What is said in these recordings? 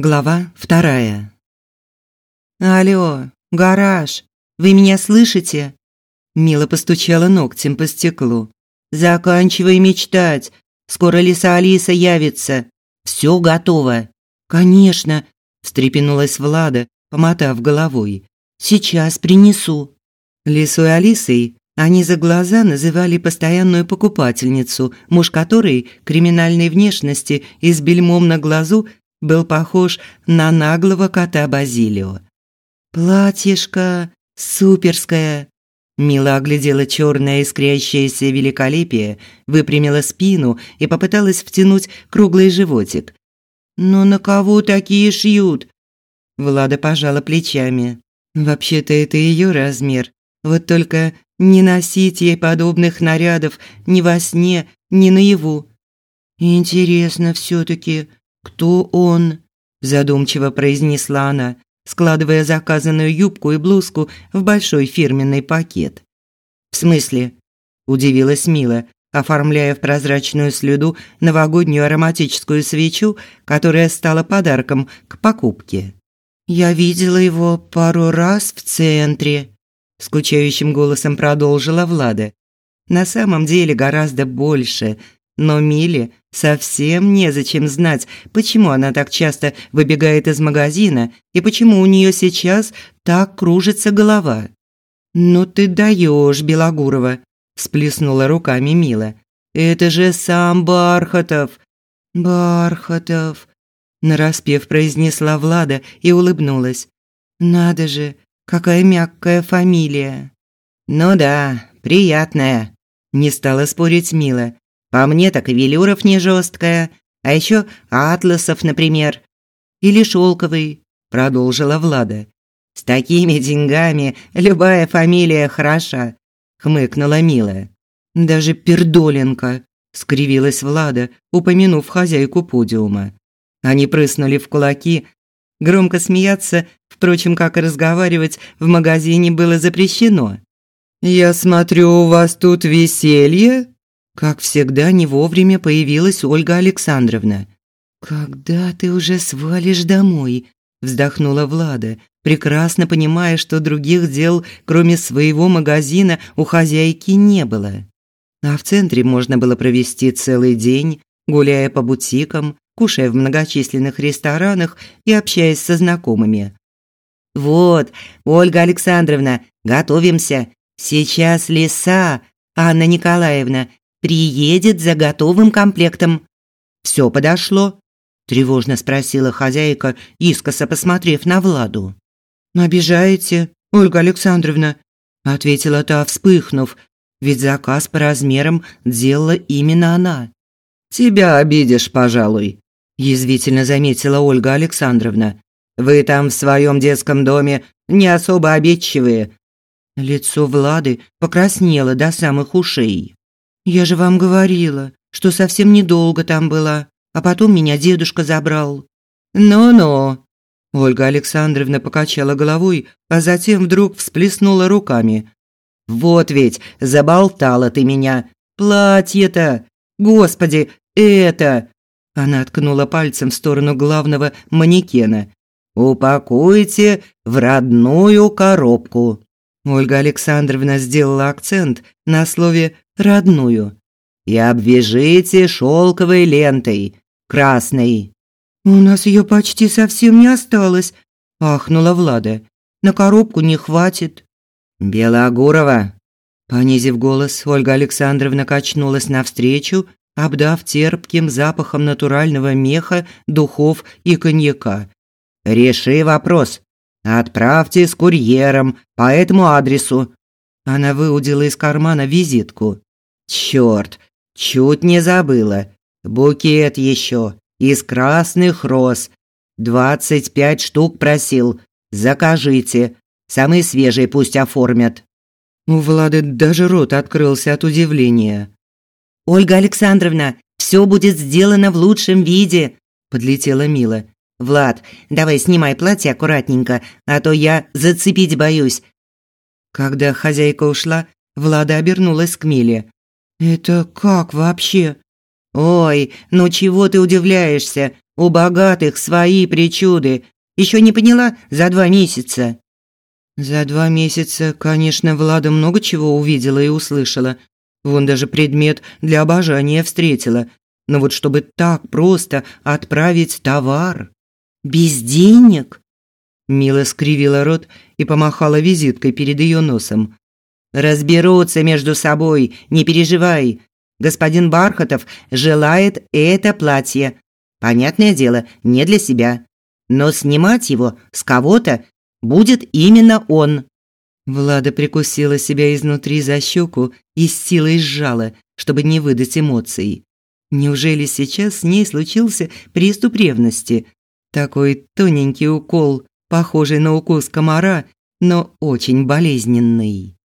Глава вторая. «Алло, гараж, вы меня слышите?» Мила постучала ногтем по стеклу. «Заканчивай мечтать. Скоро лиса Алиса явится. Все готово». «Конечно», – встрепенулась Влада, помотав головой. «Сейчас принесу». Лисой Алисой они за глаза называли постоянную покупательницу, муж которой, криминальной внешности и с бельмом на глазу, был похож на наглого кота Базилио. «Платьишко суперское!» Мила оглядела черное искрящееся великолепие, выпрямила спину и попыталась втянуть круглый животик. «Но на кого такие шьют?» Влада пожала плечами. «Вообще-то это ее размер. Вот только не носить ей подобных нарядов ни во сне, ни наяву». «Интересно все-таки, «Кто он?» – задумчиво произнесла она, складывая заказанную юбку и блузку в большой фирменный пакет. «В смысле?» – удивилась Мила, оформляя в прозрачную слюду новогоднюю ароматическую свечу, которая стала подарком к покупке. «Я видела его пару раз в центре», – скучающим голосом продолжила Влада. «На самом деле гораздо больше – но Миле совсем незачем знать, почему она так часто выбегает из магазина и почему у нее сейчас так кружится голова. «Ну ты даешь, Белогурова!» – сплеснула руками Мила. «Это же сам Бархатов!» «Бархатов!» – нараспев произнесла Влада и улыбнулась. «Надо же, какая мягкая фамилия!» «Ну да, приятная!» – не стала спорить Мила. По мне так и велюров не жесткая, а еще атласов, например. Или шелковый, продолжила Влада. С такими деньгами любая фамилия хороша, хмыкнула Мила. Даже Пердоленко, скривилась Влада, упомянув хозяйку подиума. Они прыснули в кулаки. Громко смеяться, впрочем, как и разговаривать, в магазине было запрещено. «Я смотрю, у вас тут веселье?» Как всегда, не вовремя появилась Ольга Александровна. «Когда ты уже свалишь домой?» – вздохнула Влада, прекрасно понимая, что других дел, кроме своего магазина, у хозяйки не было. А в центре можно было провести целый день, гуляя по бутикам, кушая в многочисленных ресторанах и общаясь со знакомыми. «Вот, Ольга Александровна, готовимся. Сейчас леса, Анна Николаевна, приедет за готовым комплектом. Все подошло? тревожно спросила хозяйка, искоса посмотрев на Владу. Обижаете, Ольга Александровна, ответила та, вспыхнув, ведь заказ по размерам делала именно она. Тебя обидишь, пожалуй, язвительно заметила Ольга Александровна. Вы там в своем детском доме не особо обидчивые. Лицо Влады покраснело до самых ушей. Я же вам говорила, что совсем недолго там была, а потом меня дедушка забрал. Ну-ну. Ольга Александровна покачала головой, а затем вдруг всплеснула руками. Вот ведь заболтала ты меня. Платье-то. Господи, это. Она ткнула пальцем в сторону главного манекена. Упакуйте в родную коробку. Ольга Александровна сделала акцент на слове родную. И обвяжите шелковой лентой, красной. У нас ее почти совсем не осталось, ахнула Влада. На коробку не хватит. Белогурова, понизив голос, Ольга Александровна качнулась навстречу, обдав терпким запахом натурального меха, духов и коньяка. Реши вопрос. Отправьте с курьером по этому адресу. Она выудила из кармана визитку. Черт, чуть не забыла. Букет еще из красных роз. Двадцать пять штук просил. Закажите. Самые свежие пусть оформят. У Влады даже рот открылся от удивления. Ольга Александровна, все будет сделано в лучшем виде, подлетела Мила. Влад, давай снимай платье аккуратненько, а то я зацепить боюсь. Когда хозяйка ушла, Влада обернулась к Миле. «Это как вообще?» «Ой, ну чего ты удивляешься? У богатых свои причуды. Еще не поняла за два месяца. За два месяца, конечно, Влада много чего увидела и услышала. Вон даже предмет для обожания встретила. Но вот чтобы так просто отправить товар без денег? Мила скривила рот и помахала визиткой перед ее носом. Разберутся между собой, не переживай. Господин Бархатов желает это платье. Понятное дело, не для себя, но снимать его с кого-то будет именно он. Влада прикусила себя изнутри за щеку и с силой сжала, чтобы не выдать эмоций. Неужели сейчас с ней случился приступ ревности? Такой тоненький укол, похожий на укус комара, но очень болезненный.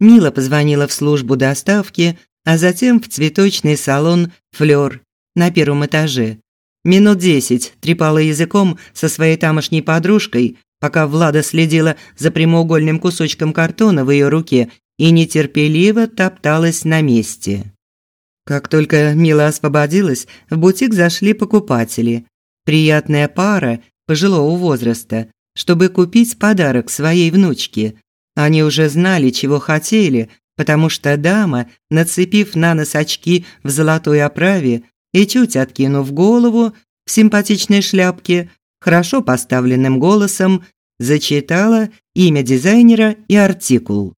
Мила позвонила в службу доставки, а затем в цветочный салон «Флёр» на первом этаже. Минут десять трепала языком со своей тамошней подружкой, пока Влада следила за прямоугольным кусочком картона в ее руке и нетерпеливо топталась на месте. Как только Мила освободилась, в бутик зашли покупатели. Приятная пара пожилого возраста, чтобы купить подарок своей внучке. Они уже знали, чего хотели, потому что дама, нацепив на нос очки в золотой оправе и чуть откинув голову в симпатичной шляпке, хорошо поставленным голосом зачитала имя дизайнера и артикул.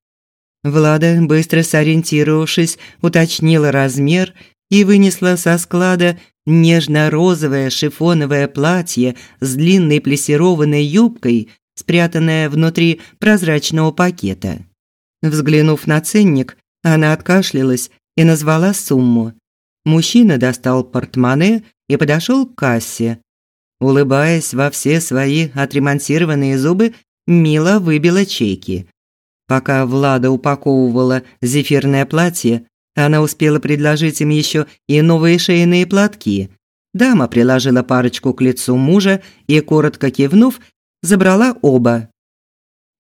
Влада, быстро сориентировавшись, уточнила размер и вынесла со склада нежно-розовое шифоновое платье с длинной плессированной юбкой, спрятанное внутри прозрачного пакета. Взглянув на ценник, она откашлялась и назвала сумму. Мужчина достал портмоне и подошел к кассе. Улыбаясь во все свои отремонтированные зубы, Мила выбила чеки. Пока Влада упаковывала зефирное платье, она успела предложить им еще и новые шейные платки. Дама приложила парочку к лицу мужа и, коротко кивнув, забрала оба.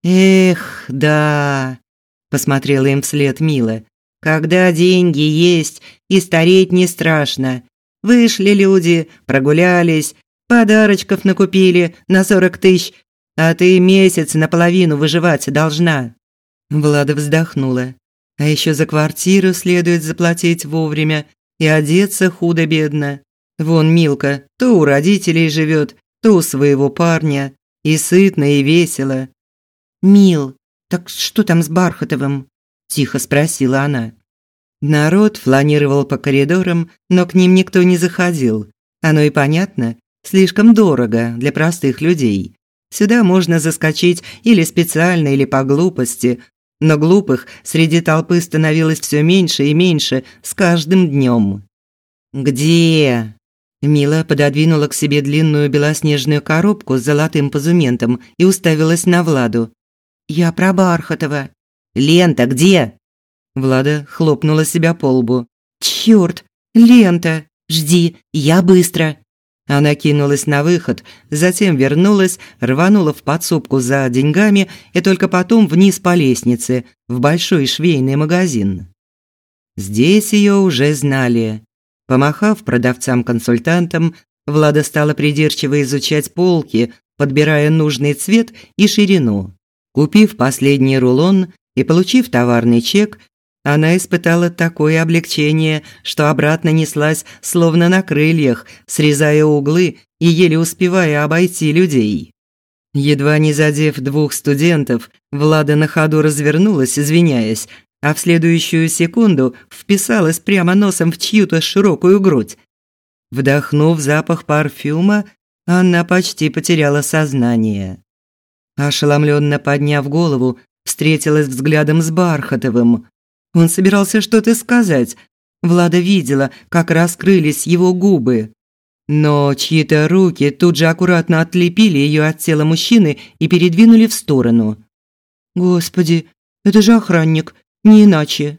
«Эх, да», – посмотрела им вслед Мила. «Когда деньги есть и стареть не страшно. Вышли люди, прогулялись, подарочков накупили на сорок тысяч, а ты месяц наполовину выживать должна». Влада вздохнула. А еще за квартиру следует заплатить вовремя и одеться худо-бедно. Вон Милка то у родителей живет, то у своего парня. И сытно, и весело. «Мил, так что там с Бархатовым?» – тихо спросила она. Народ фланировал по коридорам, но к ним никто не заходил. Оно и понятно, слишком дорого для простых людей. Сюда можно заскочить или специально, или по глупости, но глупых среди толпы становилось все меньше и меньше с каждым днем. «Где?» Мила пододвинула к себе длинную белоснежную коробку с золотым позументом и уставилась на Владу. «Я про Бархатова». «Лента где?» Влада хлопнула себя по лбу. «Чёрт! Лента! Жди, я быстро!» Она кинулась на выход, затем вернулась, рванула в подсобку за деньгами и только потом вниз по лестнице, в большой швейный магазин. Здесь ее уже знали. Помахав продавцам-консультантам, Влада стала придирчиво изучать полки, подбирая нужный цвет и ширину. Купив последний рулон и получив товарный чек, она испытала такое облегчение, что обратно неслась, словно на крыльях, срезая углы и еле успевая обойти людей. Едва не задев двух студентов, Влада на ходу развернулась, извиняясь, а в следующую секунду вписалась прямо носом в чью-то широкую грудь. Вдохнув запах парфюма, она почти потеряла сознание. Ошеломленно подняв голову, встретилась взглядом с Бархатовым. Он собирался что-то сказать. Влада видела, как раскрылись его губы. Но чьи-то руки тут же аккуратно отлепили ее от тела мужчины и передвинули в сторону. «Господи, это же охранник, не иначе».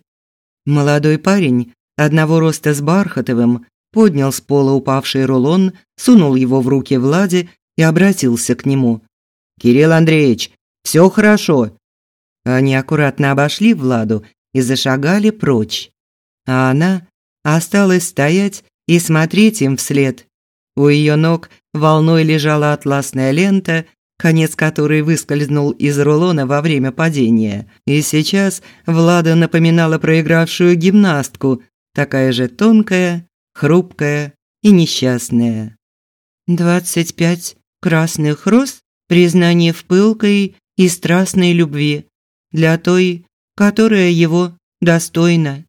Молодой парень, одного роста с Бархатовым, поднял с пола упавший рулон, сунул его в руки Владе и обратился к нему. «Кирилл Андреевич, все хорошо». Они аккуратно обошли Владу и зашагали прочь. А она осталась стоять и смотреть им вслед. У ее ног волной лежала атласная лента, конец которой выскользнул из рулона во время падения. И сейчас Влада напоминала проигравшую гимнастку, такая же тонкая, хрупкая и несчастная. «Двадцать пять красных роз – признание в пылкой и страстной любви для той, которая его достойна».